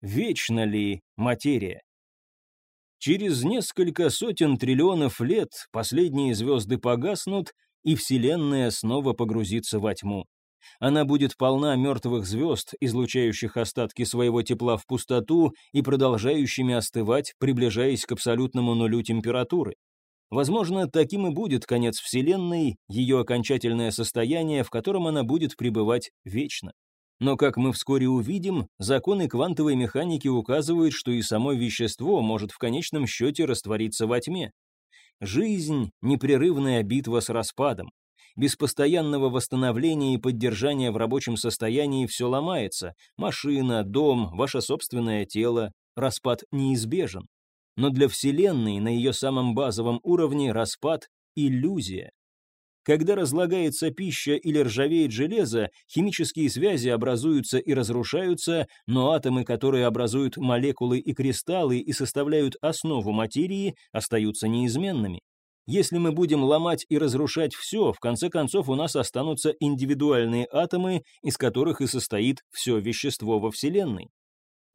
вечна ли материя? Через несколько сотен триллионов лет последние звезды погаснут, и Вселенная снова погрузится во тьму. Она будет полна мертвых звезд, излучающих остатки своего тепла в пустоту и продолжающими остывать, приближаясь к абсолютному нулю температуры. Возможно, таким и будет конец Вселенной, ее окончательное состояние, в котором она будет пребывать вечно. Но, как мы вскоре увидим, законы квантовой механики указывают, что и само вещество может в конечном счете раствориться во тьме. Жизнь — непрерывная битва с распадом. Без постоянного восстановления и поддержания в рабочем состоянии все ломается. Машина, дом, ваше собственное тело. Распад неизбежен. Но для Вселенной на ее самом базовом уровне распад — иллюзия. Когда разлагается пища или ржавеет железо, химические связи образуются и разрушаются, но атомы, которые образуют молекулы и кристаллы и составляют основу материи, остаются неизменными. Если мы будем ломать и разрушать все, в конце концов у нас останутся индивидуальные атомы, из которых и состоит все вещество во Вселенной.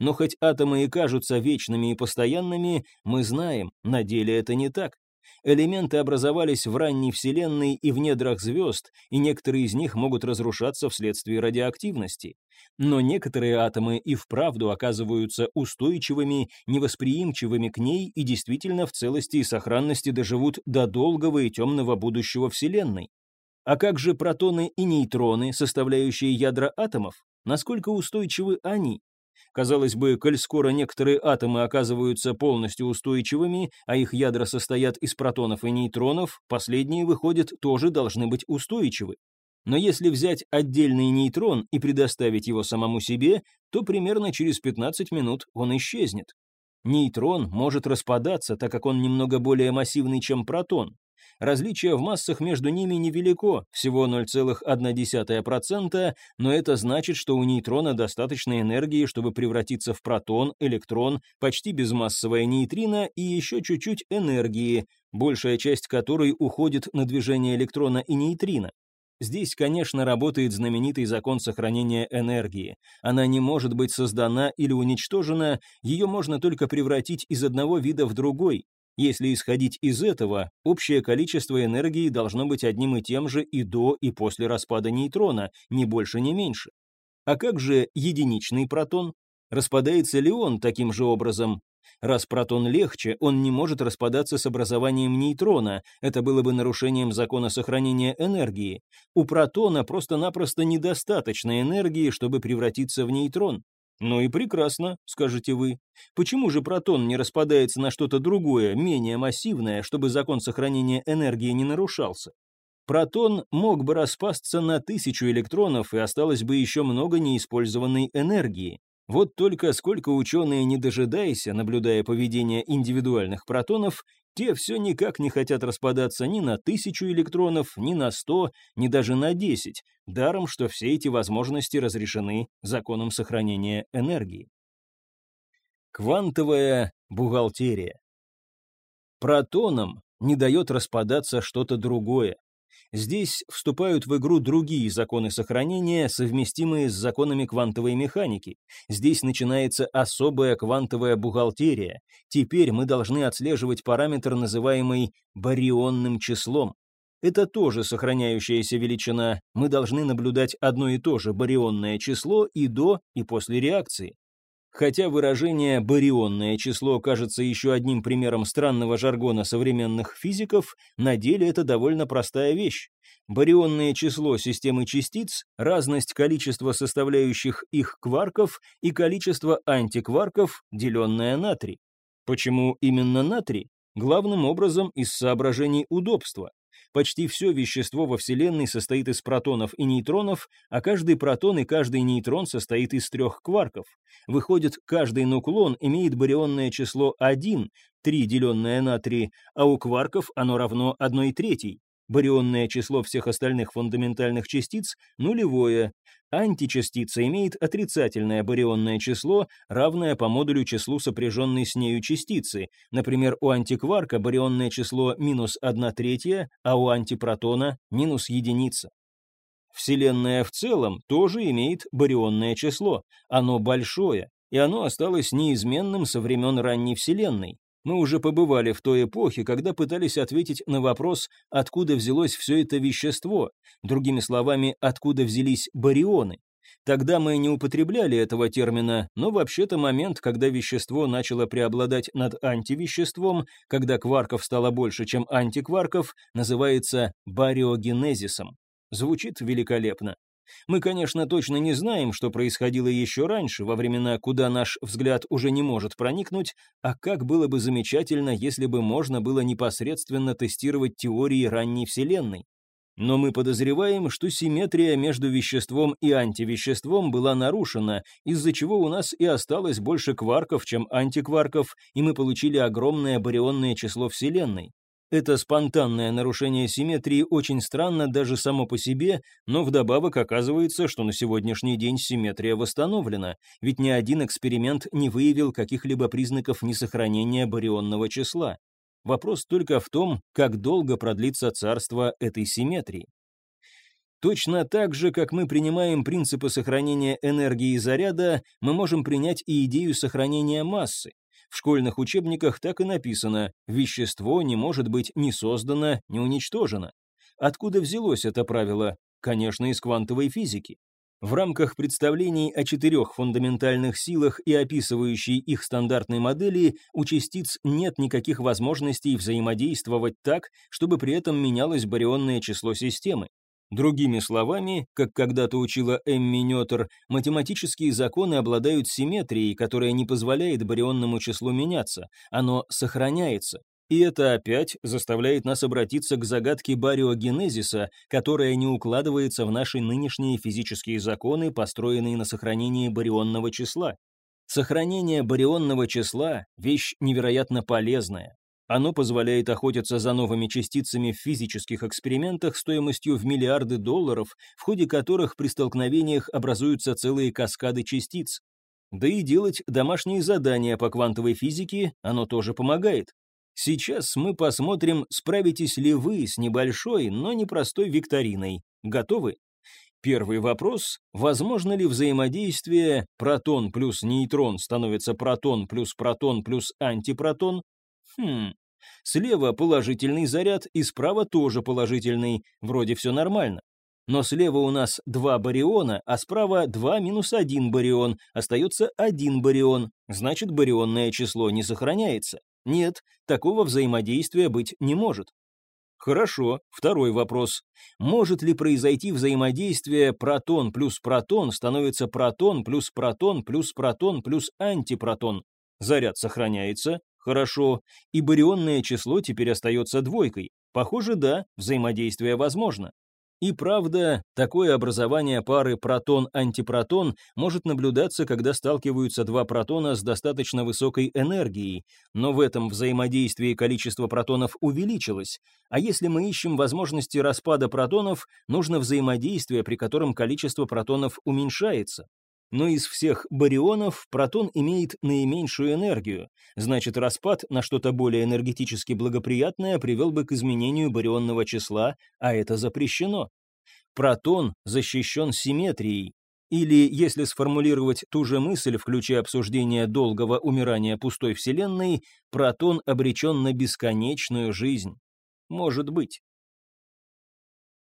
Но хоть атомы и кажутся вечными и постоянными, мы знаем, на деле это не так. Элементы образовались в ранней Вселенной и в недрах звезд, и некоторые из них могут разрушаться вследствие радиоактивности. Но некоторые атомы и вправду оказываются устойчивыми, невосприимчивыми к ней и действительно в целости и сохранности доживут до долгого и темного будущего Вселенной. А как же протоны и нейтроны, составляющие ядра атомов? Насколько устойчивы они? Казалось бы, коль скоро некоторые атомы оказываются полностью устойчивыми, а их ядра состоят из протонов и нейтронов, последние, выходят, тоже должны быть устойчивы. Но если взять отдельный нейтрон и предоставить его самому себе, то примерно через 15 минут он исчезнет. Нейтрон может распадаться, так как он немного более массивный, чем протон. Различие в массах между ними невелико, всего 0,1%, но это значит, что у нейтрона достаточно энергии, чтобы превратиться в протон, электрон, почти безмассовое нейтрино и еще чуть-чуть энергии, большая часть которой уходит на движение электрона и нейтрино. Здесь, конечно, работает знаменитый закон сохранения энергии. Она не может быть создана или уничтожена, ее можно только превратить из одного вида в другой, если исходить из этого, общее количество энергии должно быть одним и тем же и до, и после распада нейтрона, ни больше, ни меньше. А как же единичный протон? Распадается ли он таким же образом? Раз протон легче, он не может распадаться с образованием нейтрона, это было бы нарушением закона сохранения энергии. У протона просто-напросто недостаточно энергии, чтобы превратиться в нейтрон. «Ну и прекрасно», — скажете вы. «Почему же протон не распадается на что-то другое, менее массивное, чтобы закон сохранения энергии не нарушался?» Протон мог бы распасться на тысячу электронов, и осталось бы еще много неиспользованной энергии. Вот только сколько ученые не дожидайся, наблюдая поведение индивидуальных протонов, те все никак не хотят распадаться ни на тысячу электронов, ни на сто, ни даже на десять, даром, что все эти возможности разрешены законом сохранения энергии. Квантовая бухгалтерия. Протонам не дает распадаться что-то другое, Здесь вступают в игру другие законы сохранения, совместимые с законами квантовой механики. Здесь начинается особая квантовая бухгалтерия. Теперь мы должны отслеживать параметр, называемый барионным числом. Это тоже сохраняющаяся величина. Мы должны наблюдать одно и то же барионное число и до, и после реакции. Хотя выражение «барионное число» кажется еще одним примером странного жаргона современных физиков, на деле это довольно простая вещь. Барионное число системы частиц – разность количества составляющих их кварков и количество антикварков, деленное на 3. Почему именно на 3? Главным образом из соображений удобства. Почти все вещество во Вселенной состоит из протонов и нейтронов, а каждый протон и каждый нейтрон состоит из трех кварков. Выходит, каждый нуклон имеет барионное число 1, 3 деленное на 3, а у кварков оно равно 1 третьей. Барионное число всех остальных фундаментальных частиц нулевое. Античастица имеет отрицательное барионное число, равное по модулю числу сопряженной с нею частицы. Например, у антикварка барионное число минус 1 третья, а у антипротона минус единица. Вселенная в целом тоже имеет барионное число. Оно большое, и оно осталось неизменным со времен ранней Вселенной. Мы уже побывали в той эпохе, когда пытались ответить на вопрос, откуда взялось все это вещество, другими словами, откуда взялись барионы. Тогда мы не употребляли этого термина, но вообще-то момент, когда вещество начало преобладать над антивеществом, когда кварков стало больше, чем антикварков, называется бариогенезисом. Звучит великолепно. Мы, конечно, точно не знаем, что происходило еще раньше, во времена, куда наш взгляд уже не может проникнуть, а как было бы замечательно, если бы можно было непосредственно тестировать теории ранней Вселенной. Но мы подозреваем, что симметрия между веществом и антивеществом была нарушена, из-за чего у нас и осталось больше кварков, чем антикварков, и мы получили огромное барионное число Вселенной. Это спонтанное нарушение симметрии очень странно даже само по себе, но вдобавок оказывается, что на сегодняшний день симметрия восстановлена, ведь ни один эксперимент не выявил каких-либо признаков несохранения барионного числа. Вопрос только в том, как долго продлится царство этой симметрии. Точно так же, как мы принимаем принципы сохранения энергии и заряда, мы можем принять и идею сохранения массы. В школьных учебниках так и написано «вещество не может быть ни создано, ни уничтожено». Откуда взялось это правило? Конечно, из квантовой физики. В рамках представлений о четырех фундаментальных силах и описывающей их стандартной модели у частиц нет никаких возможностей взаимодействовать так, чтобы при этом менялось барионное число системы. Другими словами, как когда-то учила Эмми Нётер, математические законы обладают симметрией, которая не позволяет барионному числу меняться, оно сохраняется. И это опять заставляет нас обратиться к загадке бариогенезиса, которая не укладывается в наши нынешние физические законы, построенные на сохранении барионного числа. Сохранение барионного числа – вещь невероятно полезная. Оно позволяет охотиться за новыми частицами в физических экспериментах стоимостью в миллиарды долларов, в ходе которых при столкновениях образуются целые каскады частиц. Да и делать домашние задания по квантовой физике оно тоже помогает. Сейчас мы посмотрим, справитесь ли вы с небольшой, но непростой викториной. Готовы? Первый вопрос. Возможно ли взаимодействие протон плюс нейтрон становится протон плюс протон плюс антипротон? Хм, Слева положительный заряд и справа тоже положительный, вроде все нормально. Но слева у нас два бариона, а справа два минус один барион, остается один барион, значит барионное число не сохраняется. Нет, такого взаимодействия быть не может. Хорошо, второй вопрос. Может ли произойти взаимодействие протон плюс протон становится протон плюс протон плюс протон плюс антипротон? Заряд сохраняется, Хорошо. И барионное число теперь остается двойкой. Похоже, да, взаимодействие возможно. И правда, такое образование пары протон-антипротон может наблюдаться, когда сталкиваются два протона с достаточно высокой энергией, но в этом взаимодействии количество протонов увеличилось, а если мы ищем возможности распада протонов, нужно взаимодействие, при котором количество протонов уменьшается но из всех барионов протон имеет наименьшую энергию, значит распад на что-то более энергетически благоприятное привел бы к изменению барионного числа, а это запрещено. Протон защищен симметрией, или, если сформулировать ту же мысль в ключе обсуждения долгого умирания пустой Вселенной, протон обречен на бесконечную жизнь. Может быть.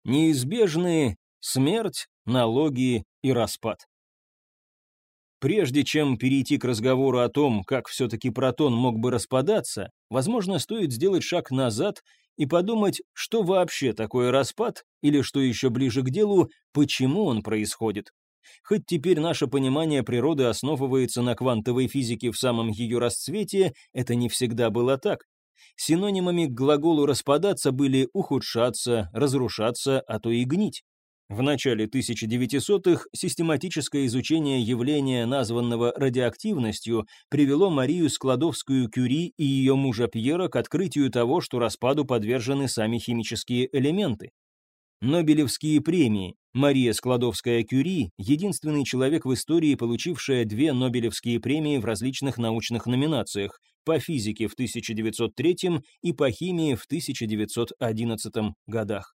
Неизбежны смерть, налоги и распад. Прежде чем перейти к разговору о том, как все-таки протон мог бы распадаться, возможно, стоит сделать шаг назад и подумать, что вообще такое распад, или, что еще ближе к делу, почему он происходит. Хоть теперь наше понимание природы основывается на квантовой физике в самом ее расцвете, это не всегда было так. Синонимами к глаголу «распадаться» были «ухудшаться», «разрушаться», а то и «гнить». В начале 1900-х систематическое изучение явления, названного радиоактивностью, привело Марию Складовскую-Кюри и ее мужа Пьера к открытию того, что распаду подвержены сами химические элементы. Нобелевские премии. Мария Складовская-Кюри – единственный человек в истории, получившая две Нобелевские премии в различных научных номинациях по физике в 1903 и по химии в 1911 годах.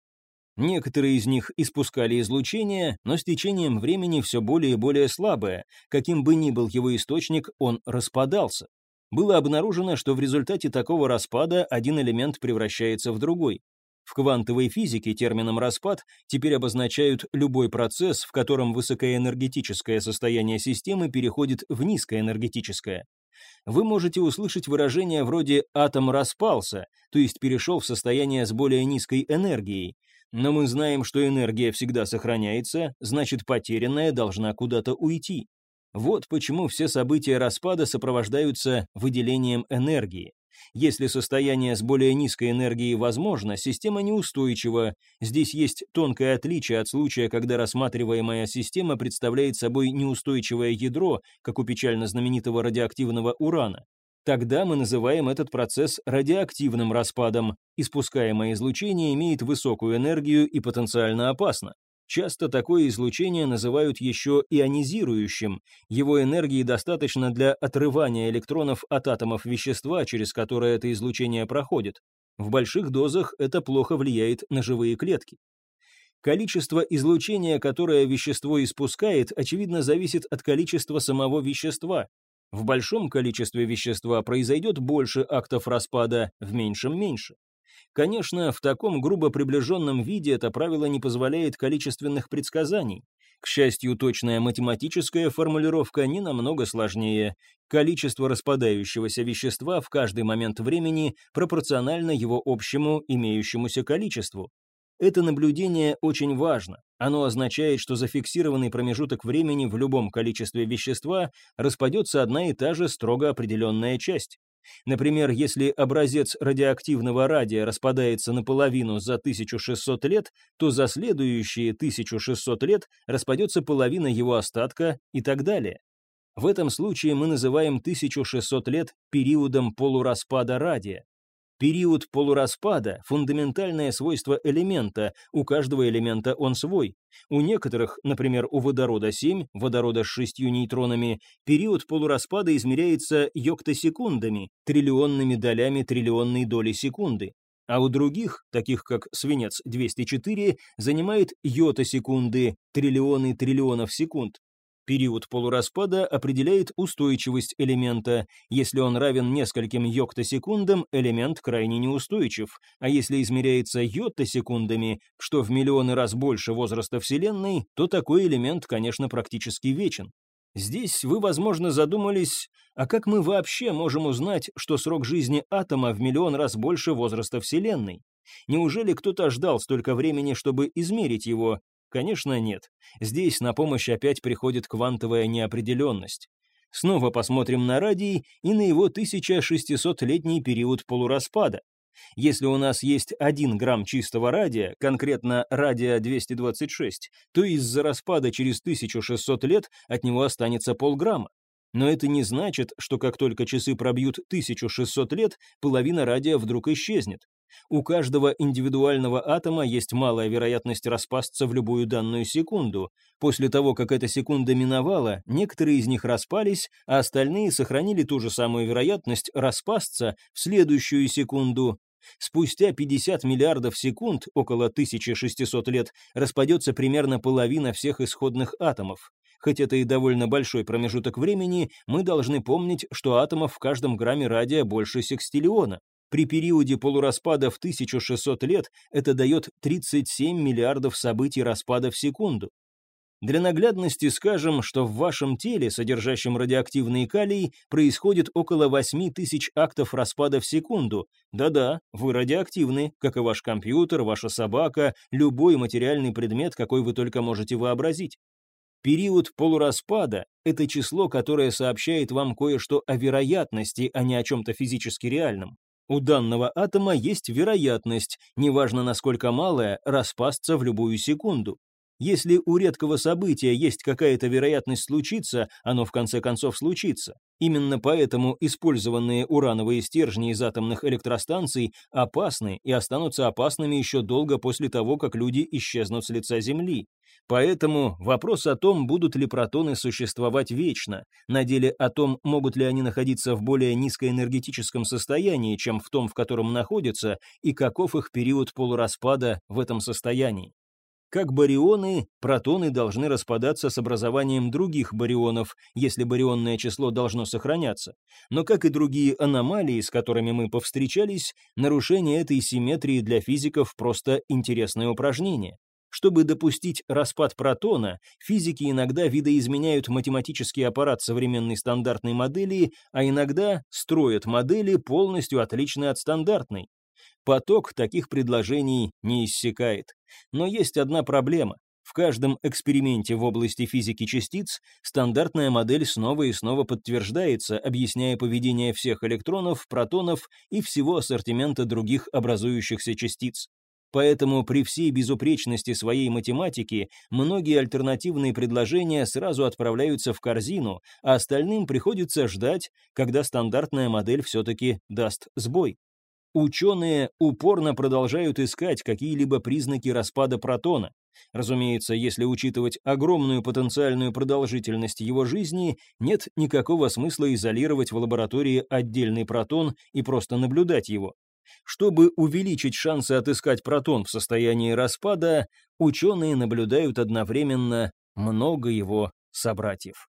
Некоторые из них испускали излучение, но с течением времени все более и более слабое. Каким бы ни был его источник, он распадался. Было обнаружено, что в результате такого распада один элемент превращается в другой. В квантовой физике термином «распад» теперь обозначают любой процесс, в котором высокоэнергетическое состояние системы переходит в низкоэнергетическое. Вы можете услышать выражение вроде «атом распался», то есть перешел в состояние с более низкой энергией. Но мы знаем, что энергия всегда сохраняется, значит потерянная должна куда-то уйти. Вот почему все события распада сопровождаются выделением энергии. Если состояние с более низкой энергией возможно, система неустойчива. Здесь есть тонкое отличие от случая, когда рассматриваемая система представляет собой неустойчивое ядро, как у печально знаменитого радиоактивного урана. Тогда мы называем этот процесс радиоактивным распадом. Испускаемое излучение имеет высокую энергию и потенциально опасно. Часто такое излучение называют еще ионизирующим. Его энергии достаточно для отрывания электронов от атомов вещества, через которое это излучение проходит. В больших дозах это плохо влияет на живые клетки. Количество излучения, которое вещество испускает, очевидно зависит от количества самого вещества. В большом количестве вещества произойдет больше актов распада, в меньшем – меньше. Конечно, в таком грубо приближенном виде это правило не позволяет количественных предсказаний. К счастью, точная математическая формулировка не намного сложнее. Количество распадающегося вещества в каждый момент времени пропорционально его общему имеющемуся количеству. Это наблюдение очень важно. Оно означает, что зафиксированный промежуток времени в любом количестве вещества распадется одна и та же строго определенная часть. Например, если образец радиоактивного радия распадается наполовину за 1600 лет, то за следующие 1600 лет распадется половина его остатка и так далее. В этом случае мы называем 1600 лет периодом полураспада радия. Период полураспада – фундаментальное свойство элемента, у каждого элемента он свой. У некоторых, например, у водорода 7, водорода с шестью нейтронами, период полураспада измеряется йоктосекундами, триллионными долями триллионной доли секунды. А у других, таких как свинец 204, занимает йота-секунды, триллионы триллионов секунд. Период полураспада определяет устойчивость элемента. Если он равен нескольким йоктосекундам, элемент крайне неустойчив, а если измеряется йоттосекундами, что в миллионы раз больше возраста Вселенной, то такой элемент, конечно, практически вечен. Здесь вы, возможно, задумались, а как мы вообще можем узнать, что срок жизни атома в миллион раз больше возраста Вселенной? Неужели кто-то ждал столько времени, чтобы измерить его? Конечно, нет. Здесь на помощь опять приходит квантовая неопределенность. Снова посмотрим на радий и на его 1600-летний период полураспада. Если у нас есть 1 грамм чистого радия, конкретно радия-226, то из-за распада через 1600 лет от него останется полграмма. Но это не значит, что как только часы пробьют 1600 лет, половина радия вдруг исчезнет. У каждого индивидуального атома есть малая вероятность распасться в любую данную секунду. После того, как эта секунда миновала, некоторые из них распались, а остальные сохранили ту же самую вероятность распасться в следующую секунду. Спустя 50 миллиардов секунд, около 1600 лет, распадется примерно половина всех исходных атомов. Хоть это и довольно большой промежуток времени, мы должны помнить, что атомов в каждом грамме радия больше секстиллиона. При периоде полураспада в 1600 лет это дает 37 миллиардов событий распада в секунду. Для наглядности скажем, что в вашем теле, содержащем радиоактивный калий, происходит около 8 тысяч актов распада в секунду. Да-да, вы радиоактивны, как и ваш компьютер, ваша собака, любой материальный предмет, какой вы только можете вообразить. Период полураспада – это число, которое сообщает вам кое-что о вероятности, а не о чем-то физически реальном. У данного атома есть вероятность, неважно насколько малая, распасться в любую секунду. Если у редкого события есть какая-то вероятность случиться, оно в конце концов случится. Именно поэтому использованные урановые стержни из атомных электростанций опасны и останутся опасными еще долго после того, как люди исчезнут с лица Земли. Поэтому вопрос о том, будут ли протоны существовать вечно, на деле о том, могут ли они находиться в более низкоэнергетическом состоянии, чем в том, в котором находятся, и каков их период полураспада в этом состоянии. Как барионы, протоны должны распадаться с образованием других барионов, если барионное число должно сохраняться. Но, как и другие аномалии, с которыми мы повстречались, нарушение этой симметрии для физиков просто интересное упражнение. Чтобы допустить распад протона, физики иногда видоизменяют математический аппарат современной стандартной модели, а иногда строят модели, полностью отличные от стандартной. Поток таких предложений не иссякает. Но есть одна проблема. В каждом эксперименте в области физики частиц стандартная модель снова и снова подтверждается, объясняя поведение всех электронов, протонов и всего ассортимента других образующихся частиц. Поэтому при всей безупречности своей математики многие альтернативные предложения сразу отправляются в корзину, а остальным приходится ждать, когда стандартная модель все-таки даст сбой. Ученые упорно продолжают искать какие-либо признаки распада протона. Разумеется, если учитывать огромную потенциальную продолжительность его жизни, нет никакого смысла изолировать в лаборатории отдельный протон и просто наблюдать его. Чтобы увеличить шансы отыскать протон в состоянии распада, ученые наблюдают одновременно много его собратьев.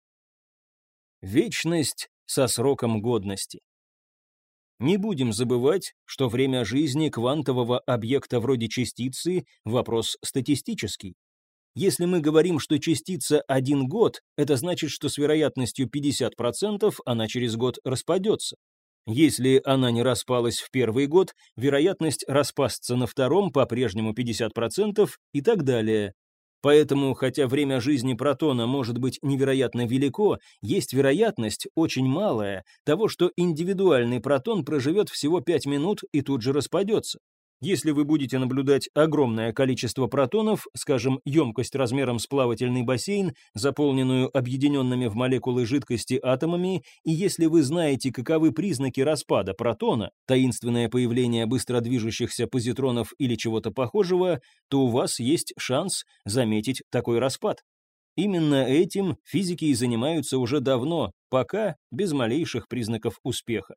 Вечность со сроком годности. Не будем забывать, что время жизни квантового объекта вроде частицы – вопрос статистический. Если мы говорим, что частица один год, это значит, что с вероятностью 50% она через год распадется. Если она не распалась в первый год, вероятность распасться на втором по-прежнему 50% и так далее. Поэтому, хотя время жизни протона может быть невероятно велико, есть вероятность, очень малая, того, что индивидуальный протон проживет всего 5 минут и тут же распадется. Если вы будете наблюдать огромное количество протонов, скажем, емкость размером с плавательный бассейн, заполненную объединенными в молекулы жидкости атомами, и если вы знаете, каковы признаки распада протона, таинственное появление быстро движущихся позитронов или чего-то похожего, то у вас есть шанс заметить такой распад. Именно этим физики и занимаются уже давно, пока без малейших признаков успеха.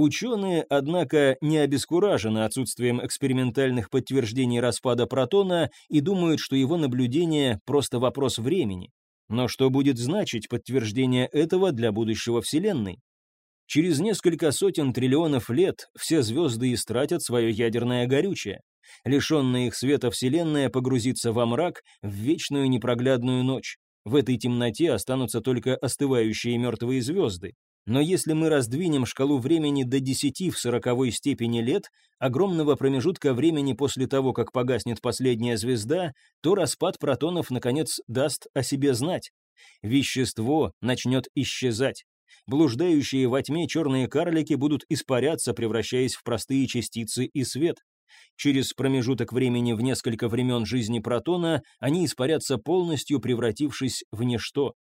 Ученые, однако, не обескуражены отсутствием экспериментальных подтверждений распада протона и думают, что его наблюдение – просто вопрос времени. Но что будет значить подтверждение этого для будущего Вселенной? Через несколько сотен триллионов лет все звезды истратят свое ядерное горючее. Лишенная их света Вселенная погрузится во мрак в вечную непроглядную ночь. В этой темноте останутся только остывающие мертвые звезды. Но если мы раздвинем шкалу времени до 10 в сороковой степени лет, огромного промежутка времени после того, как погаснет последняя звезда, то распад протонов, наконец, даст о себе знать. Вещество начнет исчезать. Блуждающие во тьме черные карлики будут испаряться, превращаясь в простые частицы и свет. Через промежуток времени в несколько времен жизни протона они испарятся полностью, превратившись в ничто.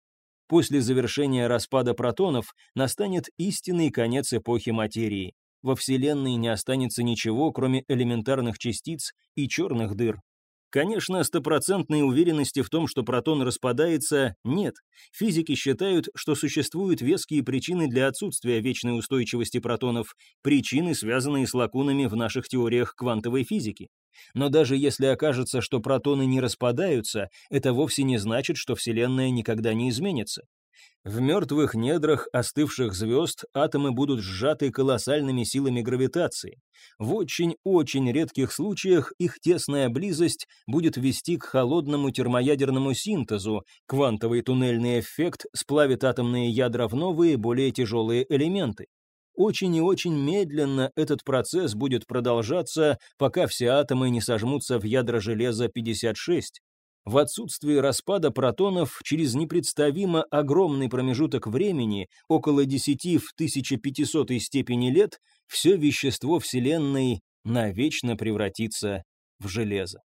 После завершения распада протонов настанет истинный конец эпохи материи. Во Вселенной не останется ничего, кроме элементарных частиц и черных дыр. Конечно, стопроцентной уверенности в том, что протон распадается, нет. Физики считают, что существуют веские причины для отсутствия вечной устойчивости протонов, причины, связанные с лакунами в наших теориях квантовой физики. Но даже если окажется, что протоны не распадаются, это вовсе не значит, что Вселенная никогда не изменится. В мертвых недрах остывших звезд атомы будут сжаты колоссальными силами гравитации. В очень-очень редких случаях их тесная близость будет вести к холодному термоядерному синтезу, квантовый туннельный эффект сплавит атомные ядра в новые, более тяжелые элементы. Очень и очень медленно этот процесс будет продолжаться, пока все атомы не сожмутся в ядра железа 56. В отсутствие распада протонов через непредставимо огромный промежуток времени, около 10 в 1500 степени лет, все вещество Вселенной навечно превратится в железо.